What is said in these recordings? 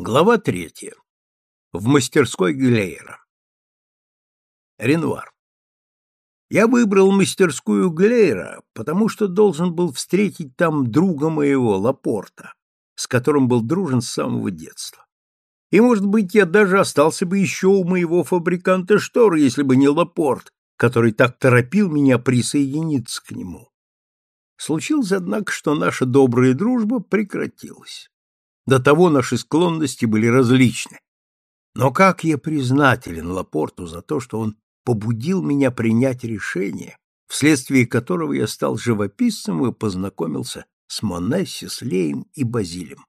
Глава третья. В мастерской Глейера. Ренуар. Я выбрал мастерскую Глейера, потому что должен был встретить там друга моего, Лапорта, с которым был дружен с самого детства. И, может быть, я даже остался бы еще у моего фабриканта штор, если бы не Лапорт, который так торопил меня присоединиться к нему. Случилось, однако, что наша добрая дружба прекратилась. До того наши склонности были различны. Но как я признателен Лапорту за то, что он побудил меня принять решение, вследствие которого я стал живописцем и познакомился с Моне, Сислеем и Базилем.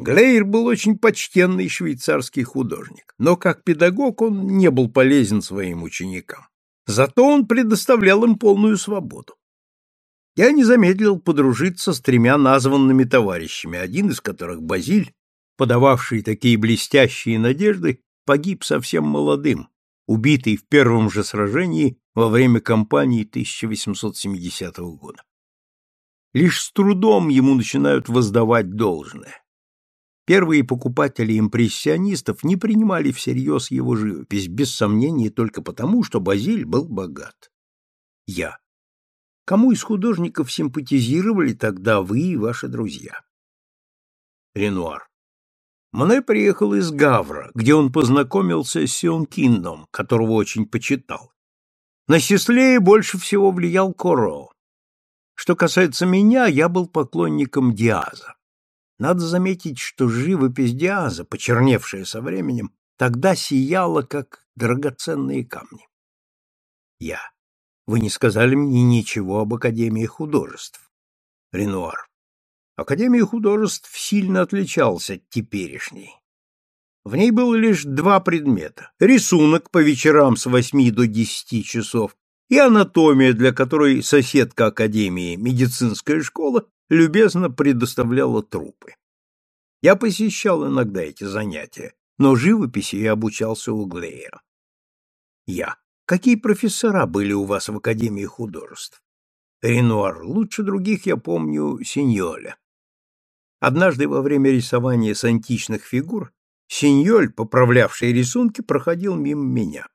Глейер был очень почтенный швейцарский художник, но как педагог он не был полезен своим ученикам. Зато он предоставлял им полную свободу я не замедлил подружиться с тремя названными товарищами, один из которых, Базиль, подававший такие блестящие надежды, погиб совсем молодым, убитый в первом же сражении во время кампании 1870 года. Лишь с трудом ему начинают воздавать должное. Первые покупатели импрессионистов не принимали всерьез его живопись, без сомнения только потому, что Базиль был богат. Я. Кому из художников симпатизировали тогда вы и ваши друзья? Ренуар. Моне приехал из Гавра, где он познакомился с Сионкиндом, которого очень почитал. На Сислее больше всего влиял Коро. Что касается меня, я был поклонником Диаза. Надо заметить, что живопись Диаза, почерневшая со временем, тогда сияла, как драгоценные камни. Я. Вы не сказали мне ничего об Академии художеств. Ренуар. Академия художеств сильно отличалась от теперешней. В ней было лишь два предмета: рисунок по вечерам с восьми до десяти часов и анатомия, для которой соседка академии, медицинская школа, любезно предоставляла трупы. Я посещал иногда эти занятия, но живописи я обучался у Глеера. Я. Какие профессора были у вас в Академии художеств? Ренуар, лучше других я помню Синьоля. Однажды во время рисования с античных фигур Синьоль, поправлявший рисунки, проходил мимо меня.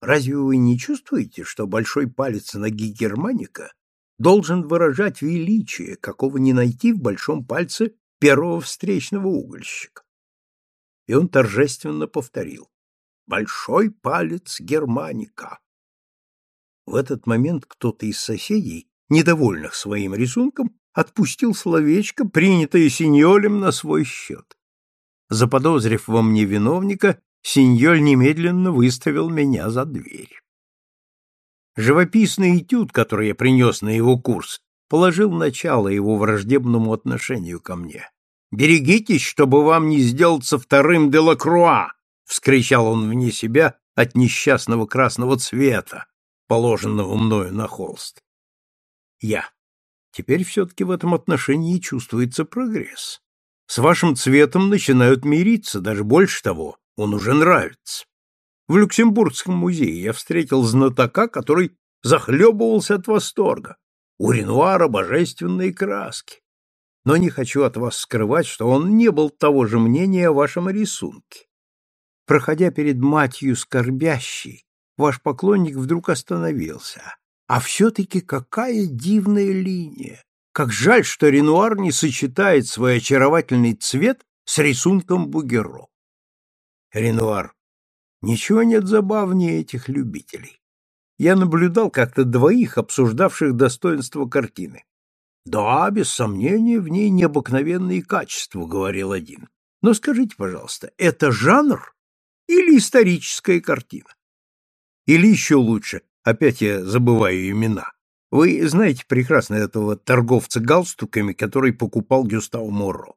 Разве вы не чувствуете, что большой палец ноги Германика должен выражать величие, какого не найти в большом пальце первого встречного угольщика? И он торжественно повторил большой палец германика. В этот момент кто-то из соседей, недовольных своим рисунком, отпустил словечко, принятое синьолем на свой счет. Заподозрив во мне виновника, синьоль немедленно выставил меня за дверь. Живописный этюд, который я принес на его курс, положил начало его враждебному отношению ко мне. «Берегитесь, чтобы вам не сделаться вторым Делакруа!» Вскричал он вне себя от несчастного красного цвета, положенного мною на холст. Я. Теперь все-таки в этом отношении чувствуется прогресс. С вашим цветом начинают мириться, даже больше того, он уже нравится. В Люксембургском музее я встретил знатока, который захлебывался от восторга. У Ренуара божественные краски. Но не хочу от вас скрывать, что он не был того же мнения о вашем рисунке. Проходя перед матью скорбящей, ваш поклонник вдруг остановился. А все-таки какая дивная линия! Как жаль, что Ренуар не сочетает свой очаровательный цвет с рисунком Бугеро. Ренуар. Ничего нет забавнее этих любителей. Я наблюдал как-то двоих, обсуждавших достоинство картины. Да, без сомнения, в ней необыкновенные качества, говорил один. Но скажите, пожалуйста, это жанр или историческая картина. Или еще лучше, опять я забываю имена. Вы знаете прекрасно этого торговца галстуками, который покупал Гюстав Моро.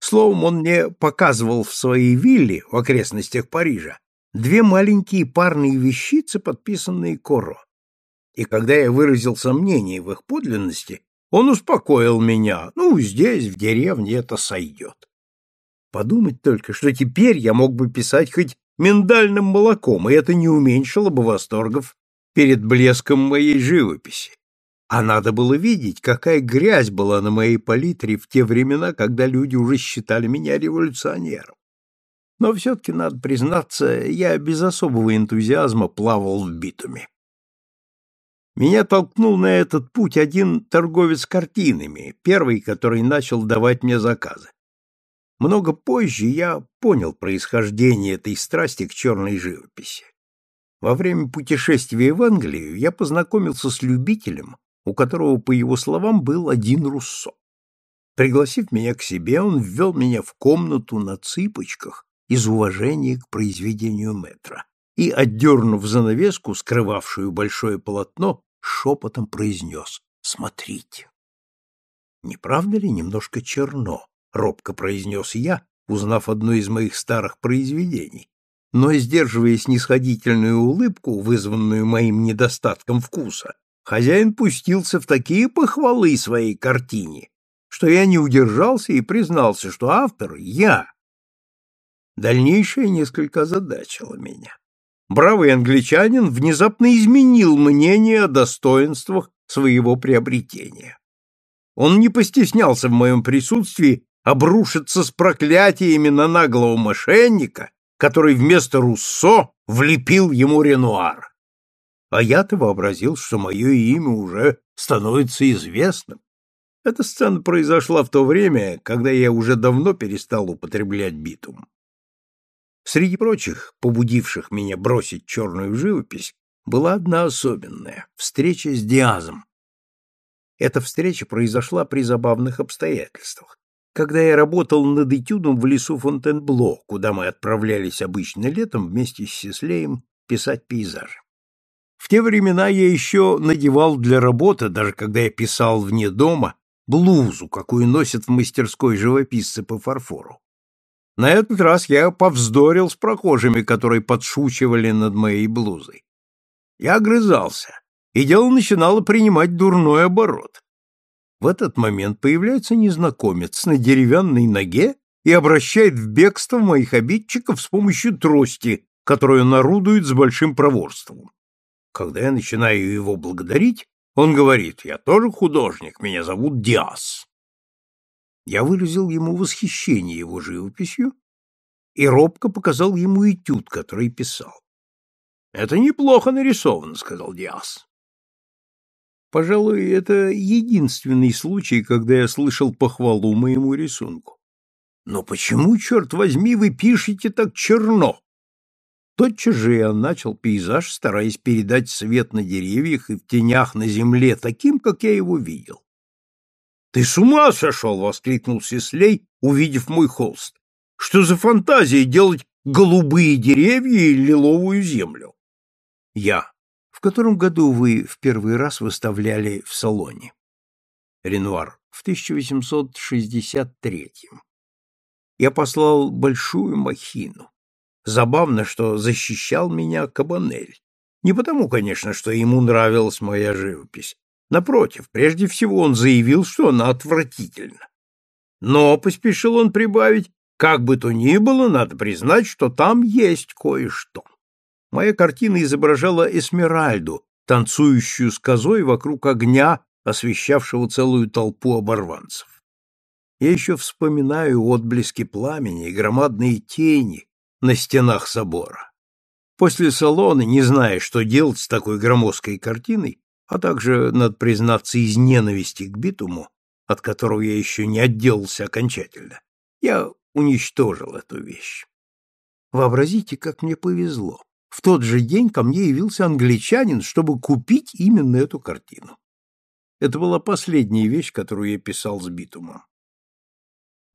Словом, он мне показывал в своей вилле в окрестностях Парижа две маленькие парные вещицы, подписанные Коро. И когда я выразил сомнение в их подлинности, он успокоил меня. Ну, здесь, в деревне, это сойдет. Подумать только, что теперь я мог бы писать хоть миндальным молоком, и это не уменьшило бы восторгов перед блеском моей живописи. А надо было видеть, какая грязь была на моей палитре в те времена, когда люди уже считали меня революционером. Но все-таки, надо признаться, я без особого энтузиазма плавал в битуме. Меня толкнул на этот путь один торговец картинами, первый, который начал давать мне заказы. Много позже я понял происхождение этой страсти к черной живописи. Во время путешествия в Англию я познакомился с любителем, у которого, по его словам, был один Руссо. Пригласив меня к себе, он ввел меня в комнату на цыпочках из уважения к произведению метра и, отдернув занавеску, скрывавшую большое полотно, шепотом произнес «Смотрите». «Не правда ли немножко черно?» — робко произнес я, узнав одно из моих старых произведений. Но, сдерживая снисходительную улыбку, вызванную моим недостатком вкуса, хозяин пустился в такие похвалы своей картине, что я не удержался и признался, что автор — я. Дальнейшее несколько озадачило меня. Бравый англичанин внезапно изменил мнение о достоинствах своего приобретения. Он не постеснялся в моем присутствии обрушиться с проклятиями на наглого мошенника, который вместо Руссо влепил ему Ренуар. А я-то вообразил, что мое имя уже становится известным. Эта сцена произошла в то время, когда я уже давно перестал употреблять битум. Среди прочих, побудивших меня бросить черную живопись, была одна особенная — встреча с Диазом. Эта встреча произошла при забавных обстоятельствах. Когда я работал над этюдом в лесу Фонтенбло, куда мы отправлялись обычно летом вместе с Сеслеем писать пейзажи. В те времена я еще надевал для работы, даже когда я писал вне дома, блузу, какую носят в мастерской живописцы по фарфору. На этот раз я повздорил с прохожими, которые подшучивали над моей блузой. Я огрызался, и дело начинало принимать дурной оборот. В этот момент появляется незнакомец на деревянной ноге и обращает в бегство моих обидчиков с помощью трости, которую нарудует с большим проворством. Когда я начинаю его благодарить, он говорит, я тоже художник, меня зовут Диас. Я выразил ему восхищение его живописью и робко показал ему этюд, который писал. «Это неплохо нарисовано», — сказал Диас. Пожалуй, это единственный случай, когда я слышал похвалу моему рисунку. Но почему, черт возьми, вы пишете так черно? Тотчас же я начал пейзаж, стараясь передать свет на деревьях и в тенях на земле таким, как я его видел. «Ты с ума сошел!» — воскликнул Сеслей, увидев мой холст. «Что за фантазия делать голубые деревья и лиловую землю?» «Я. Котором году вы в первый раз выставляли в салоне?» Ренуар. В 1863 Я послал большую махину. Забавно, что защищал меня Кабанель. Не потому, конечно, что ему нравилась моя живопись, Напротив, прежде всего он заявил, что она отвратительна. Но, поспешил он прибавить, как бы то ни было, надо признать, что там есть кое-что. Моя картина изображала Эсмеральду, танцующую с козой вокруг огня, освещавшего целую толпу оборванцев. Я еще вспоминаю отблески пламени и громадные тени на стенах собора. После салона, не зная, что делать с такой громоздкой картиной, а также, надо признаться, из ненависти к битуму, от которого я еще не отделался окончательно, я уничтожил эту вещь. Вообразите, как мне повезло. В тот же день ко мне явился англичанин, чтобы купить именно эту картину. Это была последняя вещь, которую я писал с битумом.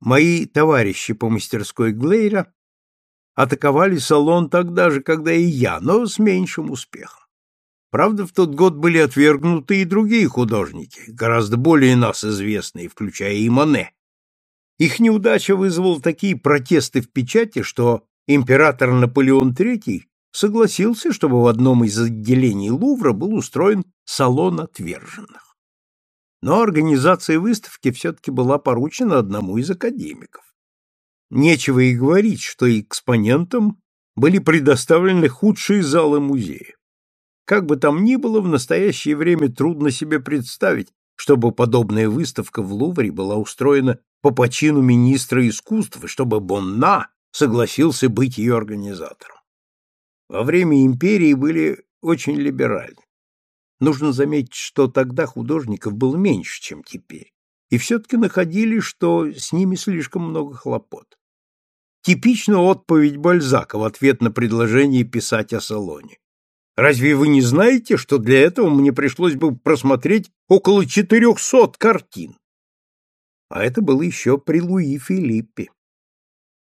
Мои товарищи по мастерской Глейра атаковали салон тогда же, когда и я, но с меньшим успехом. Правда, в тот год были отвергнуты и другие художники, гораздо более нас известные, включая и Мане. Их неудача вызвала такие протесты в печати, что император Наполеон III согласился, чтобы в одном из отделений Лувра был устроен салон отверженных. Но организация выставки все-таки была поручена одному из академиков. Нечего и говорить, что экспонентам были предоставлены худшие залы музея. Как бы там ни было, в настоящее время трудно себе представить, чтобы подобная выставка в Лувре была устроена по почину министра искусства, чтобы Бонна согласился быть ее организатором. Во время империи были очень либеральны. Нужно заметить, что тогда художников было меньше, чем теперь, и все-таки находили, что с ними слишком много хлопот. Типична отповедь Бальзака в ответ на предложение писать о салоне. Разве вы не знаете, что для этого мне пришлось бы просмотреть около четырехсот картин? А это было еще при Луи Филиппе.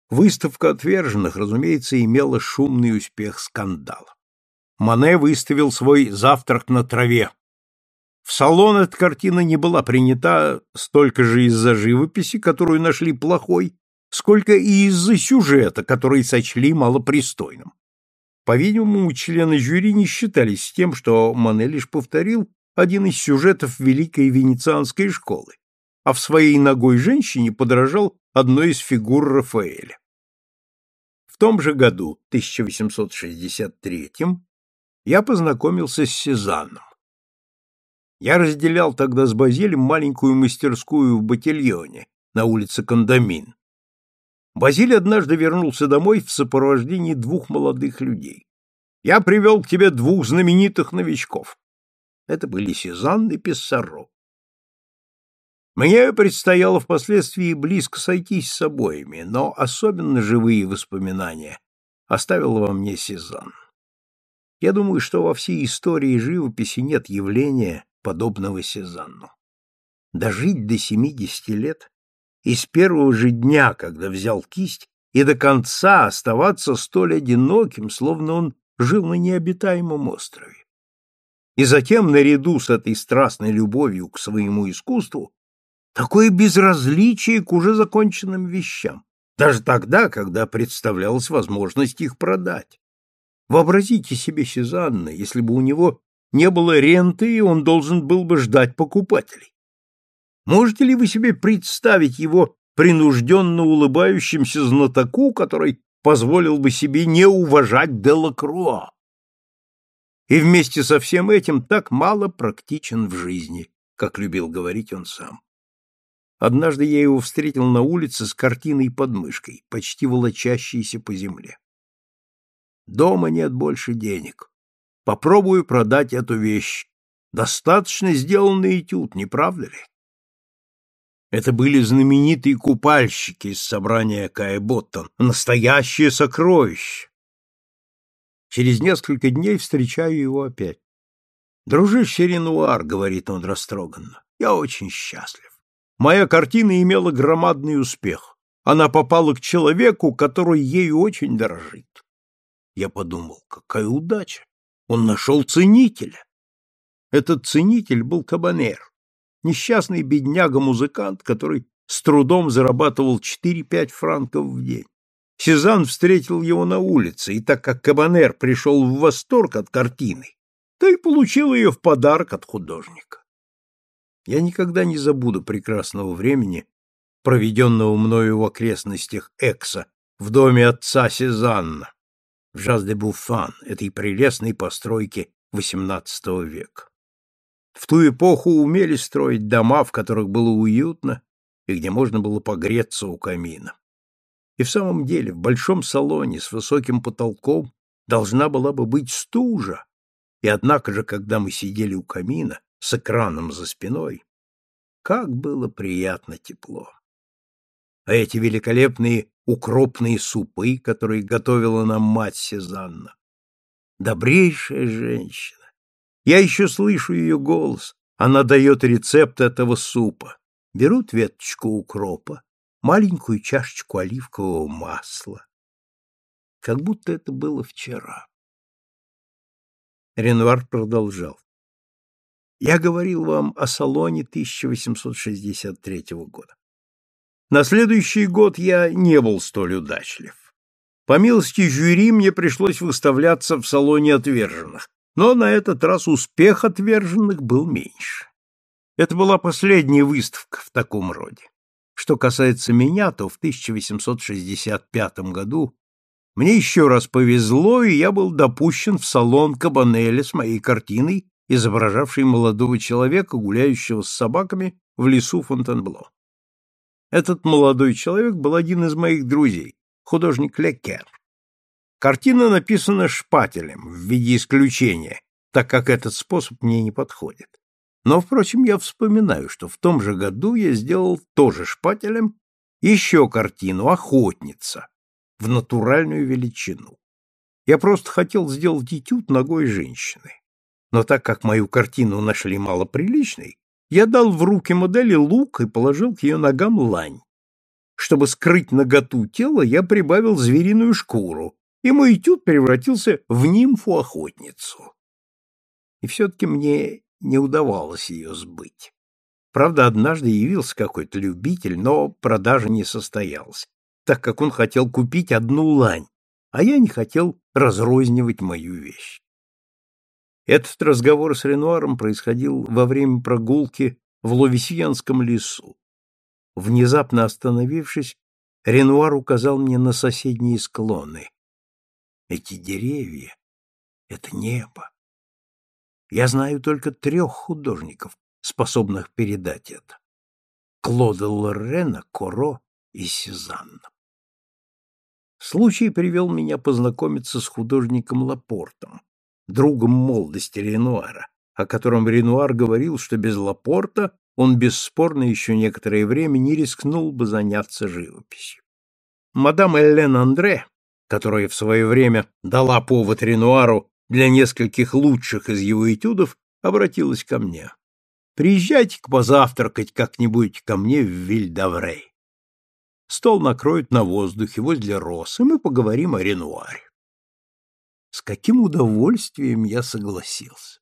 Выставка отверженных, разумеется, имела шумный успех скандала. Мане выставил свой «Завтрак на траве». В салон эта картина не была принята столько же из-за живописи, которую нашли плохой, сколько и из-за сюжета, который сочли малопристойным. По-видимому, члены жюри не считались с тем, что Мане лишь повторил один из сюжетов великой венецианской школы, а в своей ногой женщине подражал одной из фигур Рафаэля. В том же году, 1863 я познакомился с Сезанном. Я разделял тогда с Базилем маленькую мастерскую в Батильоне на улице Кондамин. Базиль однажды вернулся домой в сопровождении двух молодых людей. «Я привел к тебе двух знаменитых новичков». Это были Сезанн и Писсаро. Мне предстояло впоследствии близко сойтись с обоими, но особенно живые воспоминания оставил во мне Сезанн. Я думаю, что во всей истории живописи нет явления, подобного Сезанну. Дожить до семидесяти лет и с первого же дня, когда взял кисть, и до конца оставаться столь одиноким, словно он жил на необитаемом острове. И затем, наряду с этой страстной любовью к своему искусству, такое безразличие к уже законченным вещам, даже тогда, когда представлялась возможность их продать. Вообразите себе Сезанна, если бы у него не было ренты, и он должен был бы ждать покупателей. Можете ли вы себе представить его принужденно улыбающимся знатоку, который позволил бы себе не уважать Делакруа? И вместе со всем этим так мало практичен в жизни, как любил говорить он сам. Однажды я его встретил на улице с картиной под мышкой, почти волочащейся по земле. Дома нет больше денег. Попробую продать эту вещь. Достаточно сделанный этюд, не правда ли? Это были знаменитые купальщики из собрания Кая Боттон, настоящее сокровище. Через несколько дней встречаю его опять. «Дружище Ренуар», — говорит он растроганно, — «я очень счастлив. Моя картина имела громадный успех. Она попала к человеку, который ею очень дорожит». Я подумал, какая удача! Он нашел ценителя. Этот ценитель был Кабанер, несчастный бедняга-музыкант, который с трудом зарабатывал 4-5 франков в день. Сезанн встретил его на улице, и так как Кабанер пришел в восторг от картины, то и получил ее в подарок от художника. Я никогда не забуду прекрасного времени, проведенного мною в окрестностях Экса, в доме отца Сезанна, в Жаз-де-Буфан, этой прелестной постройки XVIII века. В ту эпоху умели строить дома, в которых было уютно и где можно было погреться у камина. И в самом деле в большом салоне с высоким потолком должна была бы быть стужа, и однако же, когда мы сидели у камина с экраном за спиной, как было приятно тепло. А эти великолепные укропные супы, которые готовила нам мать Сезанна. Добрейшая женщина, я еще слышу ее голос. Она дает рецепт этого супа. Берут веточку укропа, маленькую чашечку оливкового масла. Как будто это было вчера. Ренвар продолжал. Я говорил вам о салоне 1863 года. На следующий год я не был столь удачлив. По милости жюри мне пришлось выставляться в салоне отверженных, но на этот раз успех отверженных был меньше. Это была последняя выставка в таком роде. Что касается меня, то в 1865 году Мне еще раз повезло, и я был допущен в салон Кабанеля с моей картиной, изображавшей молодого человека, гуляющего с собаками в лесу Фонтенбло. Этот молодой человек был один из моих друзей, художник Лекер. Картина написана шпателем в виде исключения, так как этот способ мне не подходит. Но, впрочем, я вспоминаю, что в том же году я сделал тоже шпателем еще картину «Охотница» в натуральную величину. Я просто хотел сделать этюд ногой женщины. Но так как мою картину нашли малоприличной, я дал в руки модели лук и положил к ее ногам лань. Чтобы скрыть наготу тела, я прибавил звериную шкуру, и мой этюд превратился в нимфу-охотницу. И все-таки мне не удавалось ее сбыть. Правда, однажды явился какой-то любитель, но продажа не состоялась, так как он хотел купить одну лань, а я не хотел разрознивать мою вещь. Этот разговор с Ренуаром происходил во время прогулки в Ловесьянском лесу. Внезапно остановившись, Ренуар указал мне на соседние склоны. Эти деревья — это небо. Я знаю только трех художников, способных передать это. Клода Лорена, Коро и Сезанна. Случай привел меня познакомиться с художником Лапортом, другом молодости Ренуара, о котором Ренуар говорил, что без Лапорта он бесспорно еще некоторое время не рискнул бы заняться живописью. Мадам Эллен Андре, которая в свое время дала повод Ренуару для нескольких лучших из его этюдов, обратилась ко мне. «Приезжайте-ка позавтракать как-нибудь ко мне в Вильдаврей. Стол накроют на воздухе возле роз, и мы поговорим о Ренуаре». С каким удовольствием я согласился.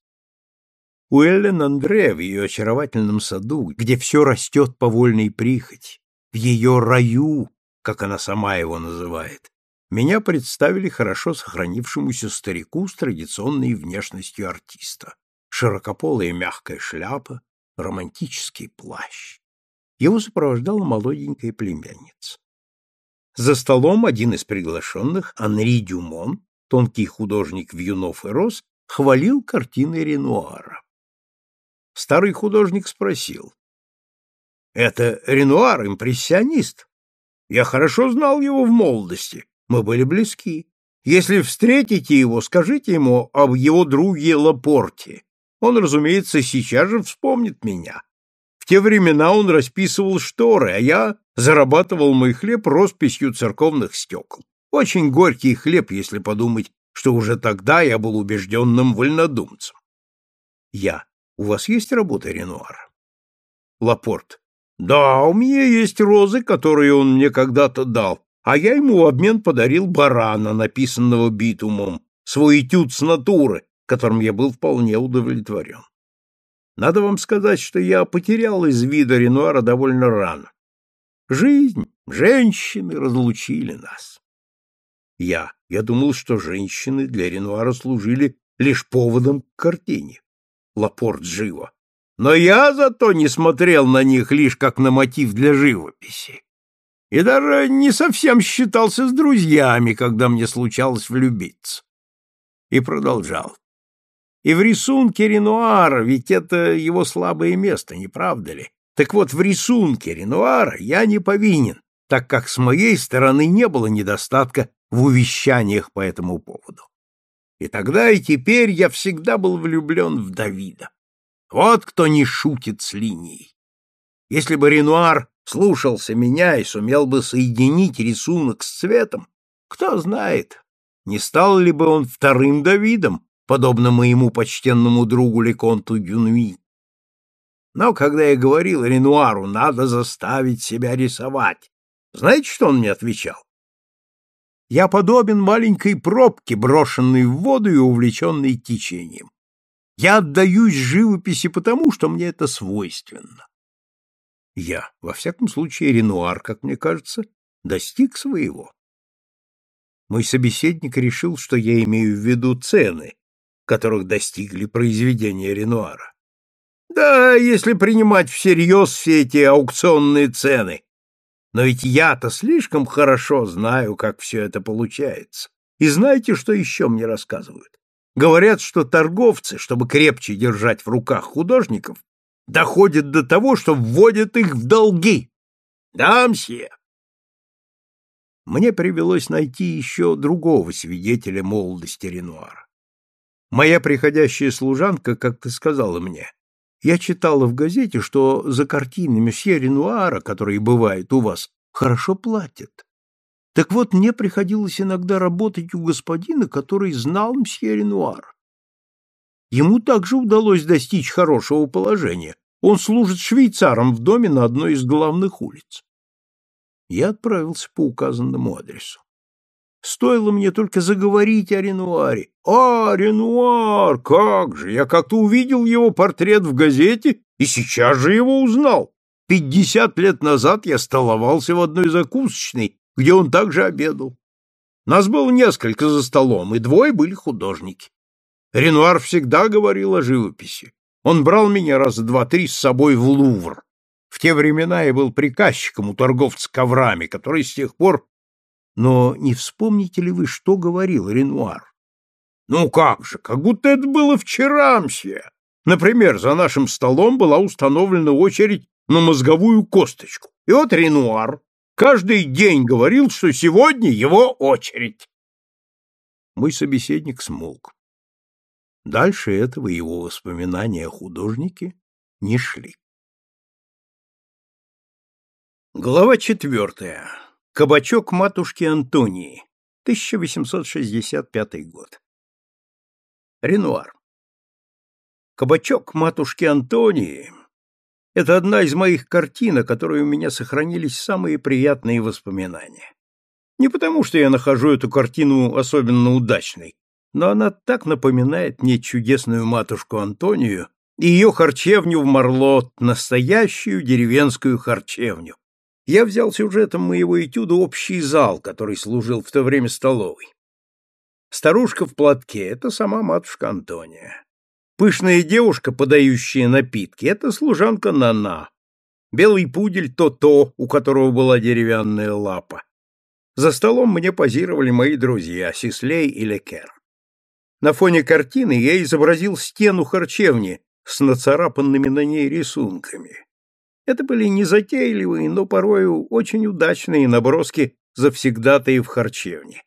У Эллен Андре в ее очаровательном саду, где все растет по вольной прихоти, в ее раю, как она сама его называет, меня представили хорошо сохранившемуся старику с традиционной внешностью артиста. Широкополая мягкая шляпа, романтический плащ. Его сопровождала молоденькая племянница. За столом один из приглашенных, Анри Дюмон, тонкий художник Вьюнов и Рос, хвалил картины Ренуара. Старый художник спросил. «Это Ренуар, импрессионист? Я хорошо знал его в молодости. Мы были близки. Если встретите его, скажите ему об его друге Лапорте. Он, разумеется, сейчас же вспомнит меня. В те времена он расписывал шторы, а я зарабатывал мой хлеб росписью церковных стекол. Очень горький хлеб, если подумать, что уже тогда я был убежденным вольнодумцем. Я. У вас есть работа, Ренуар? Лапорт. Да, у меня есть розы, которые он мне когда-то дал а я ему в обмен подарил барана, написанного битумом, свой этюд с натуры, которым я был вполне удовлетворен. Надо вам сказать, что я потерял из вида Ренуара довольно рано. Жизнь, женщины разлучили нас. Я, я думал, что женщины для Ренуара служили лишь поводом к картине. Лапорт живо. Но я зато не смотрел на них лишь как на мотив для живописи и даже не совсем считался с друзьями, когда мне случалось влюбиться. И продолжал. И в рисунке Ренуара, ведь это его слабое место, не правда ли? Так вот, в рисунке Ренуара я не повинен, так как с моей стороны не было недостатка в увещаниях по этому поводу. И тогда и теперь я всегда был влюблен в Давида. Вот кто не шутит с линией. Если бы Ренуар слушался меня и сумел бы соединить рисунок с цветом, кто знает, не стал ли бы он вторым Давидом, подобно моему почтенному другу Леконту Дюнуи. Но когда я говорил Ренуару, надо заставить себя рисовать, знаете, что он мне отвечал? Я подобен маленькой пробке, брошенной в воду и увлеченной течением. Я отдаюсь живописи потому, что мне это свойственно. Я, во всяком случае, Ренуар, как мне кажется, достиг своего. Мой собеседник решил, что я имею в виду цены, которых достигли произведения Ренуара. Да, если принимать всерьез все эти аукционные цены. Но ведь я-то слишком хорошо знаю, как все это получается. И знаете, что еще мне рассказывают? Говорят, что торговцы, чтобы крепче держать в руках художников, доходят до того, что вводят их в долги. Да, мсье. Мне привелось найти еще другого свидетеля молодости Ренуара. Моя приходящая служанка как-то сказала мне, я читала в газете, что за картины месье Ренуара, которые бывают у вас, хорошо платят. Так вот, мне приходилось иногда работать у господина, который знал мсье Ренуара. Ему также удалось достичь хорошего положения. Он служит швейцаром в доме на одной из главных улиц. Я отправился по указанному адресу. Стоило мне только заговорить о Ренуаре. «А, Ренуар! Как же! Я как-то увидел его портрет в газете и сейчас же его узнал. Пятьдесят лет назад я столовался в одной закусочной, где он также обедал. Нас было несколько за столом, и двое были художники. Ренуар всегда говорил о живописи. Он брал меня раза два-три с собой в Лувр. В те времена я был приказчиком у торговца коврами, который с тех пор но не вспомните ли вы, что говорил Ренуар? Ну как же, как будто это было вчера, мсье. Например, за нашим столом была установлена очередь на мозговую косточку. И вот Ренуар каждый день говорил, что сегодня его очередь. Мой собеседник смолк. Дальше этого его воспоминания о художнике не шли. Глава четвертая. Кабачок матушки Антонии, 1865 год. Ренуар. Кабачок матушки Антонии — это одна из моих картин, о которой у меня сохранились самые приятные воспоминания. Не потому, что я нахожу эту картину особенно удачной, но она так напоминает мне чудесную матушку Антонию и ее харчевню в Марлот, настоящую деревенскую харчевню, я взял сюжетом моего этюда общий зал, который служил в то время столовой. Старушка в платке — это сама матушка Антония. Пышная девушка, подающая напитки — это служанка Нана. Белый пудель То-То, у которого была деревянная лапа. За столом мне позировали мои друзья Сислей и Лекер. На фоне картины я изобразил стену харчевни с нацарапанными на ней рисунками. Это были незатейливые, но порою очень удачные наброски завсегдатаи в харчевне.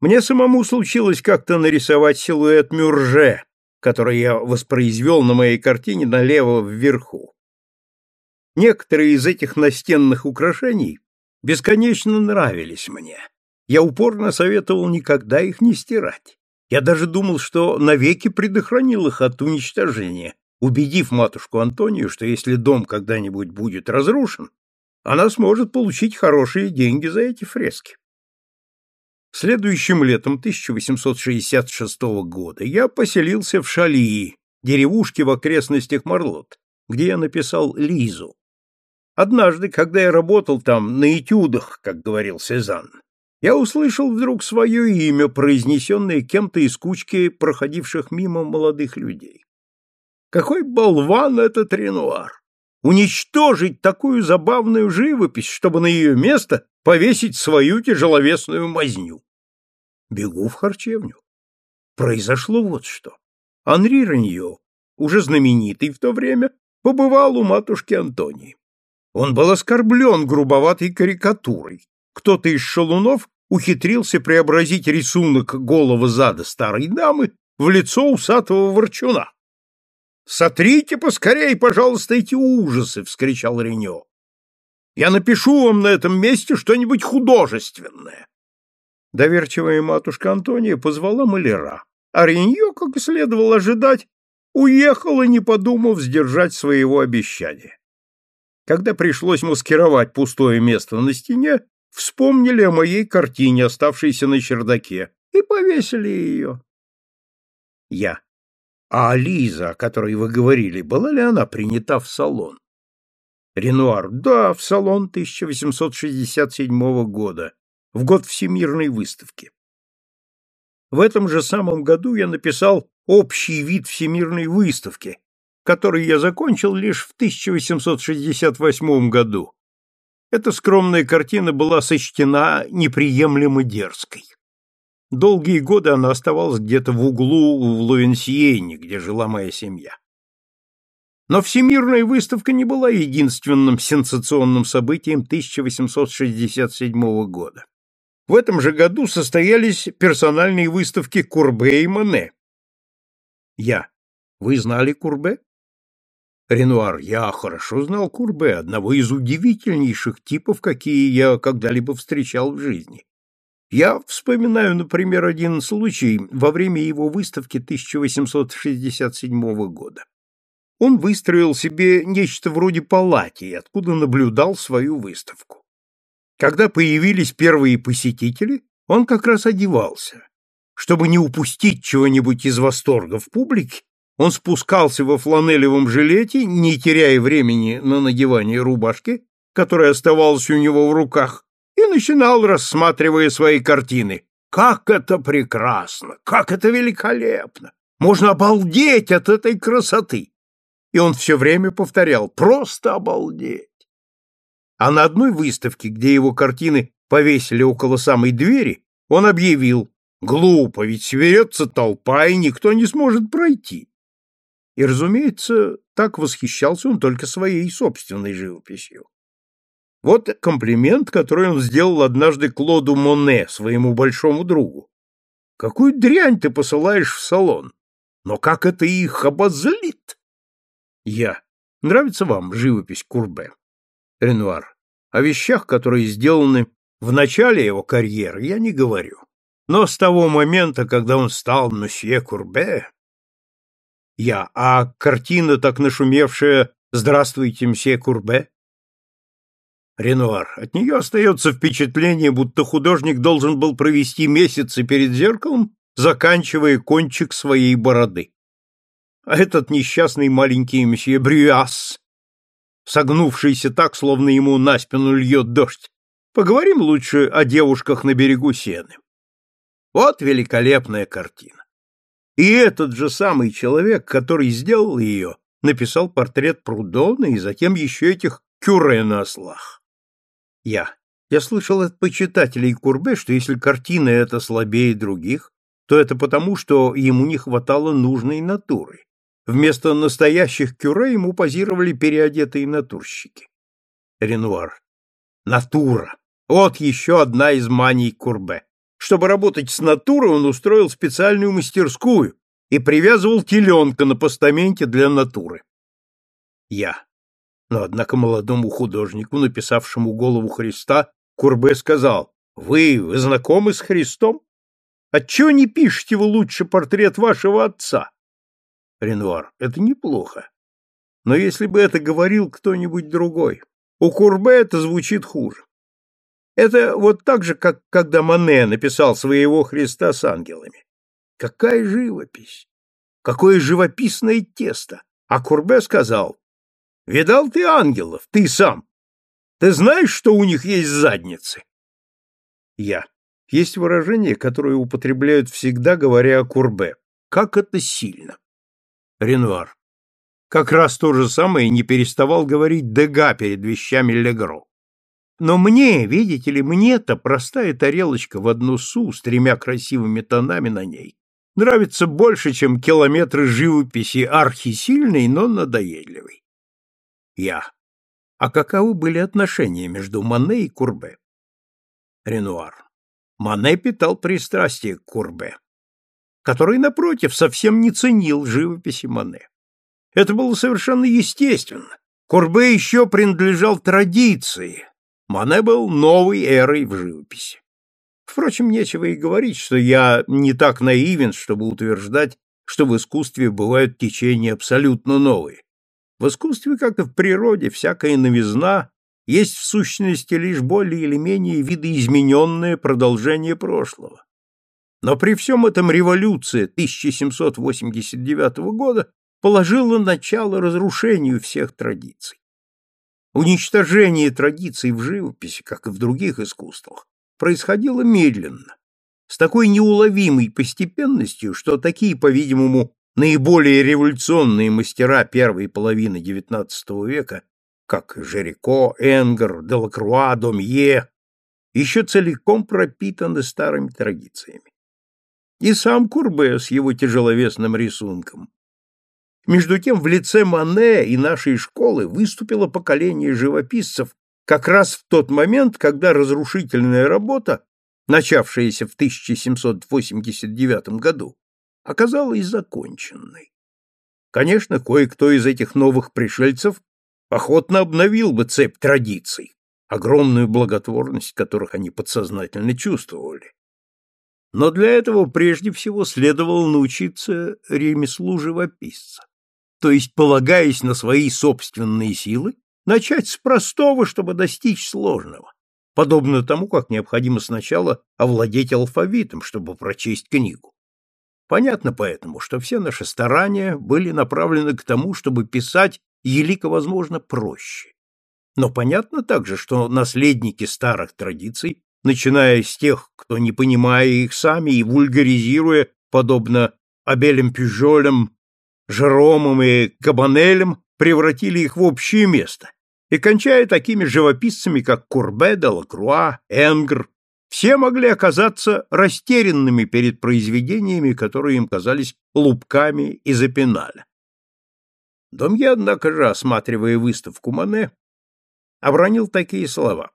Мне самому случилось как-то нарисовать силуэт Мюрже, который я воспроизвел на моей картине налево вверху. Некоторые из этих настенных украшений бесконечно нравились мне. Я упорно советовал никогда их не стирать. Я даже думал, что навеки предохранил их от уничтожения, убедив матушку Антонию, что если дом когда-нибудь будет разрушен, она сможет получить хорошие деньги за эти фрески. Следующим летом 1866 года я поселился в Шалии, деревушке в окрестностях Марлот, где я написал Лизу. Однажды, когда я работал там на этюдах, как говорил Сезанн, я услышал вдруг свое имя, произнесенное кем-то из кучки проходивших мимо молодых людей. Какой болван этот Ренуар! Уничтожить такую забавную живопись, чтобы на ее место повесить свою тяжеловесную мазню. Бегу в харчевню. Произошло вот что. Анри Раньо, уже знаменитый в то время, побывал у матушки Антонии. Он был оскорблен грубоватой карикатурой. Кто-то из шалунов ухитрился преобразить рисунок голого зада старой дамы в лицо усатого ворчуна. Сотрите поскорей, пожалуйста, эти ужасы, вскричал Ренё. Я напишу вам на этом месте что-нибудь художественное. Доверчивая матушка Антония позвала маляра, а Реньо, как и следовало ожидать, уехала, не подумав сдержать своего обещания. Когда пришлось маскировать пустое место на стене, вспомнили о моей картине, оставшейся на чердаке, и повесили ее. Я. А Лиза, о которой вы говорили, была ли она принята в салон? Ренуар. Да, в салон 1867 года, в год Всемирной выставки. В этом же самом году я написал «Общий вид Всемирной выставки», который я закончил лишь в 1868 году. Эта скромная картина была сочтена неприемлемо дерзкой. Долгие годы она оставалась где-то в углу в Луэнсиене, где жила моя семья. Но Всемирная выставка не была единственным сенсационным событием 1867 года. В этом же году состоялись персональные выставки Курбе и Моне. Я. Вы знали Курбе? Ренуар. Я хорошо знал Курбе, одного из удивительнейших типов, какие я когда-либо встречал в жизни. Я вспоминаю, например, один случай во время его выставки 1867 года. Он выстроил себе нечто вроде палати, откуда наблюдал свою выставку. Когда появились первые посетители, он как раз одевался. Чтобы не упустить чего-нибудь из восторга в публике, он спускался во фланелевом жилете, не теряя времени на надевание рубашки, которая оставалась у него в руках, и начинал, рассматривая свои картины. Как это прекрасно! Как это великолепно! Можно обалдеть от этой красоты! И он все время повторял «просто обалдеть». А на одной выставке, где его картины повесили около самой двери, он объявил «глупо, ведь соберется толпа, и никто не сможет пройти». И, разумеется, так восхищался он только своей собственной живописью. Вот комплимент, который он сделал однажды Клоду Моне, своему большому другу. Какую дрянь ты посылаешь в салон? Но как это их обозлит? Я. Нравится вам живопись Курбе? Ренуар. О вещах, которые сделаны в начале его карьеры, я не говорю. Но с того момента, когда он стал месье Курбе... Я. А картина, так нашумевшая «Здравствуйте, мсье Курбе»? Ренуар. От нее остается впечатление, будто художник должен был провести месяцы перед зеркалом, заканчивая кончик своей бороды. А этот несчастный маленький месье Брюас, согнувшийся так, словно ему на спину льет дождь. Поговорим лучше о девушках на берегу Сены. Вот великолепная картина. И этот же самый человек, который сделал ее, написал портрет Прудона и затем еще этих кюре на ослах. Я. Я слышал от почитателей Курбе, что если картина эта слабее других, то это потому, что ему не хватало нужной натуры. Вместо настоящих кюре ему позировали переодетые натурщики. Ренуар. Натура. Вот еще одна из маний Курбе. Чтобы работать с натурой, он устроил специальную мастерскую и привязывал теленка на постаменте для натуры. Я. Но, однако, молодому художнику, написавшему голову Христа, Курбе сказал, «Вы, вы знакомы с Христом? Отчего не пишете вы лучше портрет вашего отца?» Ренуар, это неплохо. Но если бы это говорил кто-нибудь другой, у Курбе это звучит хуже. Это вот так же, как когда Мане написал своего Христа с ангелами. Какая живопись! Какое живописное тесто! А Курбе сказал, Видал ты ангелов, ты сам? Ты знаешь, что у них есть задницы? Я. Есть выражение, которое употребляют всегда, говоря о Курбе. Как это сильно. Ренуар. Как раз то же самое не переставал говорить Дега перед вещами Легро. Но мне, видите ли, мне-то простая тарелочка в одну су с тремя красивыми тонами на ней нравится больше, чем километры живописи архисильной, но надоедливой. Я. А каковы были отношения между Мане и Курбе? Ренуар. Мане питал пристрастие к Курбе, который, напротив, совсем не ценил живописи Мане. Это было совершенно естественно. Курбе еще принадлежал традиции. Мане был новой эрой в живописи. Впрочем, нечего и говорить, что я не так наивен, чтобы утверждать, что в искусстве бывают течения абсолютно новые. В искусстве, как и в природе, всякая новизна есть в сущности лишь более или менее видоизмененное продолжение прошлого. Но при всем этом революция 1789 года положила начало разрушению всех традиций. Уничтожение традиций в живописи, как и в других искусствах, происходило медленно, с такой неуловимой постепенностью, что такие, по-видимому, наиболее революционные мастера первой половины XIX века, как Жерико, Энгер, Делакруа, Домье, еще целиком пропитаны старыми традициями. И сам Курбе с его тяжеловесным рисунком. Между тем в лице Мане и нашей школы выступило поколение живописцев как раз в тот момент, когда разрушительная работа, начавшаяся в 1789 году, оказалась законченной. Конечно, кое-кто из этих новых пришельцев охотно обновил бы цепь традиций, огромную благотворность которых они подсознательно чувствовали. Но для этого прежде всего следовало научиться ремеслу живописца, то есть, полагаясь на свои собственные силы, начать с простого, чтобы достичь сложного, подобно тому, как необходимо сначала овладеть алфавитом, чтобы прочесть книгу. Понятно поэтому, что все наши старания были направлены к тому, чтобы писать елико возможно проще. Но понятно также, что наследники старых традиций, начиная с тех, кто, не понимая их сами и вульгаризируя, подобно Абелем Пюжолем, Жеромом и Кабанелем, превратили их в общее место, и кончая такими живописцами, как Курбе, Делакруа, Энгр, все могли оказаться растерянными перед произведениями, которые им казались лупками из Эпиналя. Домье, однако же, осматривая выставку Мане, обронил такие слова.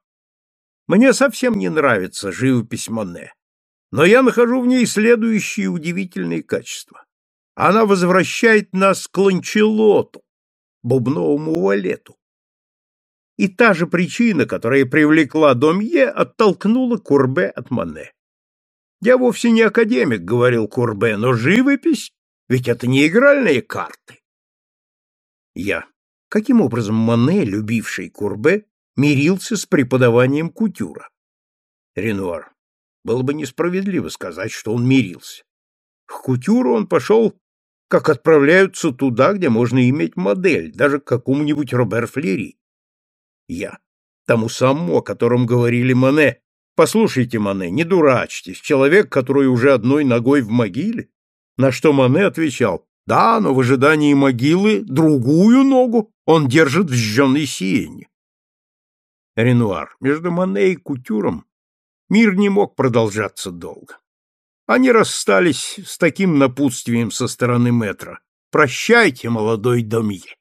«Мне совсем не нравится живопись Мане, но я нахожу в ней следующие удивительные качества. Она возвращает нас к Ланчелоту, бубновому валету, и та же причина, которая привлекла Домье, оттолкнула Курбе от Мане. «Я вовсе не академик», — говорил Курбе, — «но живопись, ведь это не игральные карты». Я. Каким образом Мане, любивший Курбе, мирился с преподаванием кутюра? Ренуар. Было бы несправедливо сказать, что он мирился. К кутюру он пошел, как отправляются туда, где можно иметь модель, даже к какому-нибудь Робер Флери. Я. Тому самому, о котором говорили Мане. Послушайте, Мане, не дурачьтесь. Человек, который уже одной ногой в могиле. На что Мане отвечал, да, но в ожидании могилы другую ногу он держит в жженой сиене. Ренуар. Между Мане и Кутюром мир не мог продолжаться долго. Они расстались с таким напутствием со стороны метра. «Прощайте, молодой Домье!»